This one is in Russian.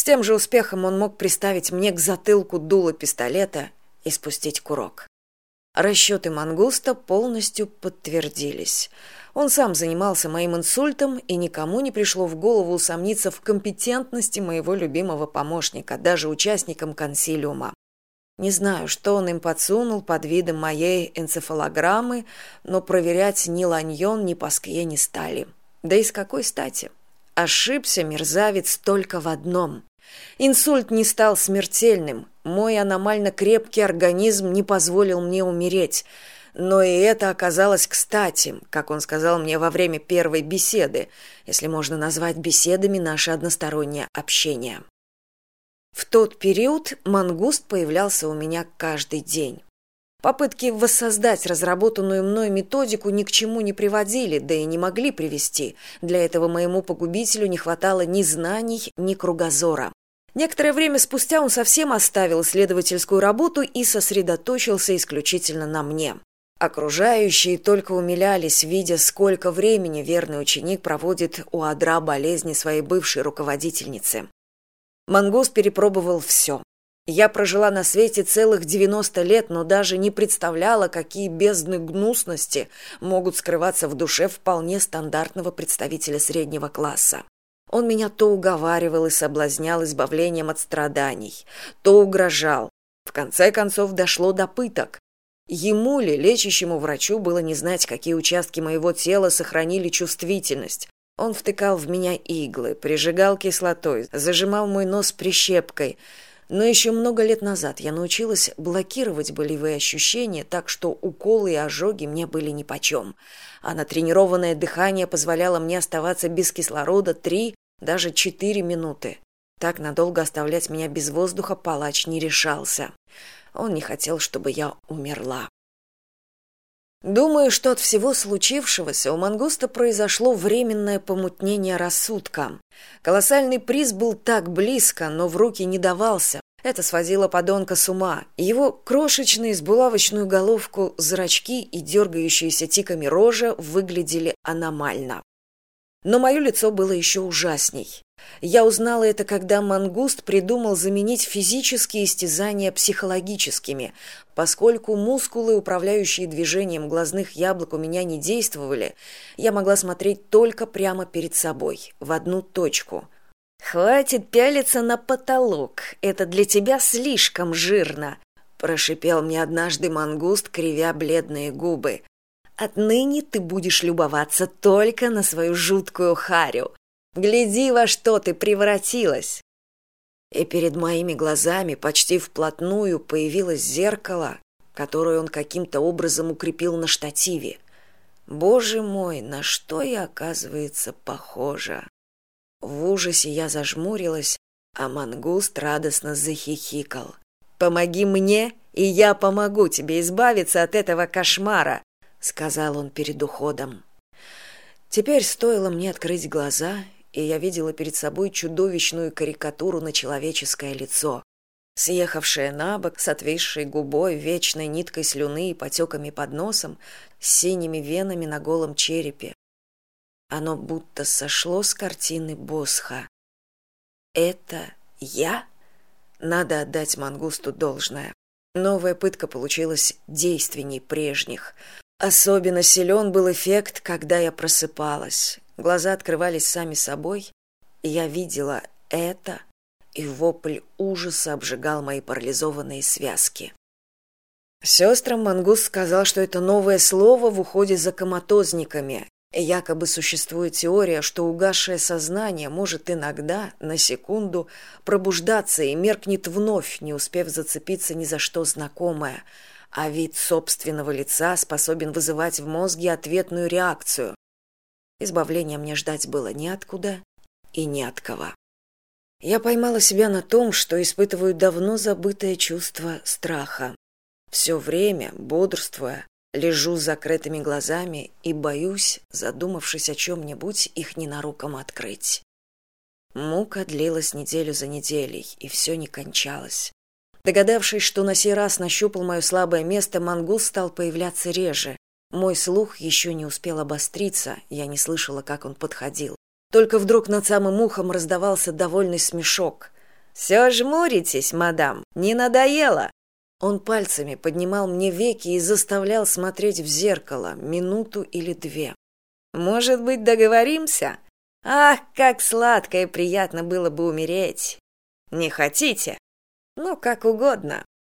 с тем же успехом он мог приставить мне к затылку дуло пистолета и спустить курок. Расчеты мангуста полностью подтвердились. Он сам занимался моим инсультом и никому не пришло в голову усомниться в компетентности моего любимого помощника даже участникам консилиума. Не знаю что он им подсунул под видом моей энцефалограммы но проверять ни ланьон ни паскье не стали. Да и с какой стати? Ошибся мерзавец только в одном инсульт не стал смертельным. Мой аномально крепкий организм не позволил мне умереть. Но и это оказалось кстати как он сказал мне во время первой беседы если можно назвать беседами наше одностороннее общение. В тот период мангуст появлялся у меня каждый день попытки воссоздать разработанную мной методику ни к чему не приводили да и не могли привести. Для этого моему погубителю не хватало ни знаний ни кругозора. Некоторое время спустя он совсем оставил исследовательскую работу и сосредоточился исключительно на мне. Окружающие только умилялись видя сколько времени верный ученик проводит у адра болезни своей бывшей руководительницы. Мангус перепробовал все я прожила на свете целых девяносто лет но даже не представляла какие бездны гнусности могут скрываться в душе вполне стандартного представителя среднего класса. Он меня то уговаривал и соблазнял избавлением от страданий то угрожал. В конце концов дошло до пыток. Ему ли лечащему врачу было не знать какие участки моего тела сохранили чувствительность. Он втыкал в меня иглы прижигал кислотой зажимал мой нос прищепкой но еще много лет назад я научилась блокировать болевые ощущения так что уколы и ожоги мне были нипочем а натренированное дыхание позволяло мне оставаться без кислорода три даже четыре минуты. Так надолго оставлять меня без воздуха палач не решался. Он не хотел чтобы я умерла думаю что от всего случившегося у мангуста произошло временное помутнение рассудка. Колоссальный приз был так близко но в руки не давался. Это сводило подонка с ума. Его крошечные с булавочную головку зрачки и дергающиеся тиками рожа выглядели аномально но мое лицо было еще ужасней. Я узнала это когда мангуст придумал заменить физические истязания психологическими. Поскольку мускулы управляющие движением глазных яблок у меня не действовали я могла смотреть только прямо перед собой в одну точку. Хватит пялиться на потолок это для тебя слишком жирно прошипел мне однажды мангуст кривя бледные губы отныне ты будешь любоваться только на свою жуткую харю. Гляди во что ты превратилась. И перед моими глазами почти вплотную появилось зеркало которое он каким то образом укрепил на штативе. Боже мой на что я оказывается похожа? В ужасе я зажмурилась а мангуст радостно захихикал. Помоги мне и я помогу тебе избавиться от этого кошмара сказал он перед уходом. Теперь стоило мне открыть глаза и я видела перед собой чудовищную карикатуру на человеческое лицо съехавшее на бок с отвисшей губой вечной ниткой слюны и потеками под носом с синими венами на голом черепе. Оно будто сошло с картины босха. Это я? Надо отдать мангусту должное. Новая пытка получилась действенней прежних особенно силен был эффект когда я просыпалась. Глаза открывались сами собой и я видела это и вопль ужаса обжигал мои парализованные связки. Сестрам мангус сказал что это новое слово в уходе за коматозниками. Якобы существует теория что угасшее сознание может иногда на секунду пробуждаться и меркнет вновь не успев зацепиться ни за что знакомое а вид собственного лица способен вызывать в мозге ответную реакцию. Избавления мне ждать было неоткуда и ни от кого. Я поймала себя на том, что испытываю давно забытое чувство страха. Все время, бодрствуя, лежу с закрытыми глазами и боюсь, задумавшись о чем-нибудь, их ненароком открыть. Мука длилась неделю за неделей, и все не кончалось. Догадавшись, что на сей раз нащупал мое слабое место, мангус стал появляться реже. Мой слух еще не успел обостриться, я не слышала, как он подходил. Только вдруг над самым ухом раздавался довольный смешок. все жмуритесь мадам не надоело он пальцами поднимал мне веки и заставлял смотреть в зеркало минуту или две может быть договоримся ах как сладко и приятно было бы умереть не хотите ну как угодно